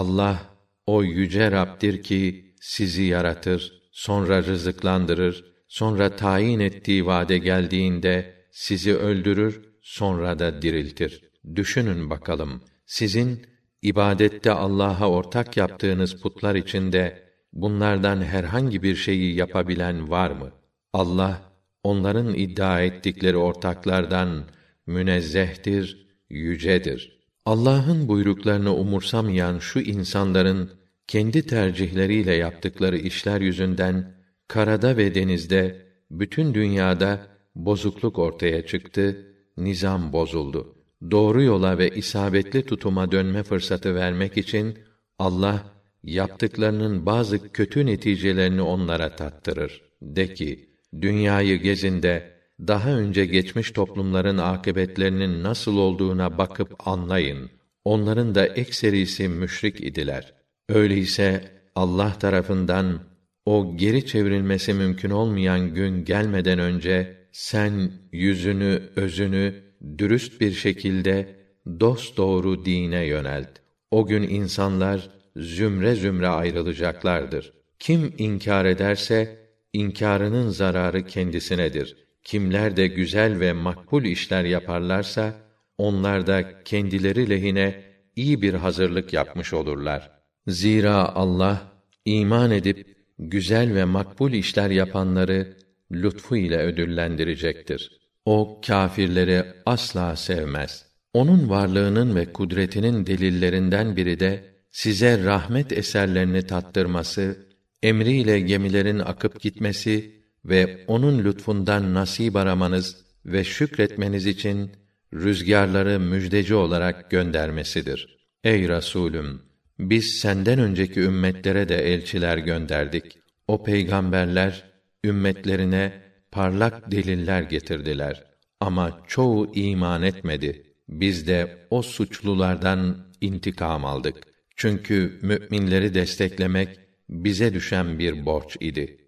Allah o yüce Rab'dir ki sizi yaratır, sonra rızıklandırır, sonra tayin ettiği vade geldiğinde sizi öldürür, sonra da diriltir. Düşünün bakalım, sizin ibadette Allah'a ortak yaptığınız putlar içinde bunlardan herhangi bir şeyi yapabilen var mı? Allah onların iddia ettikleri ortaklardan münezzehtir, yücedir. Allah'ın buyruklarını umursamayan şu insanların kendi tercihleriyle yaptıkları işler yüzünden karada ve denizde bütün dünyada bozukluk ortaya çıktı, nizam bozuldu. Doğru yola ve isabetli tutuma dönme fırsatı vermek için Allah yaptıklarının bazı kötü neticelerini onlara tattırır. De ki, dünyayı gezinde daha önce geçmiş toplumların akıbetlerinin nasıl olduğuna bakıp anlayın. Onların da ekserisi müşrik idiler. Öyleyse Allah tarafından o geri çevrilmesi mümkün olmayan gün gelmeden önce sen yüzünü, özünü dürüst bir şekilde dost doğru dine yönelt. O gün insanlar zümre zümre ayrılacaklardır. Kim inkar ederse inkarının zararı kendisinedir. Kimler de güzel ve makbul işler yaparlarsa onlar da kendileri lehine iyi bir hazırlık yapmış olurlar. Zira Allah iman edip güzel ve makbul işler yapanları lütfu ile ödüllendirecektir. O kâfirleri asla sevmez. Onun varlığının ve kudretinin delillerinden biri de size rahmet eserlerini tattırması, emriyle gemilerin akıp gitmesi ve onun lütfundan nasip aramanız ve şükretmeniz için rüzgarları müjdeci olarak göndermesidir. Ey Rasûlüm! Biz senden önceki ümmetlere de elçiler gönderdik. O peygamberler ümmetlerine parlak deliller getirdiler. Ama çoğu iman etmedi. Biz de o suçlulardan intikam aldık. Çünkü müminleri desteklemek bize düşen bir borç idi.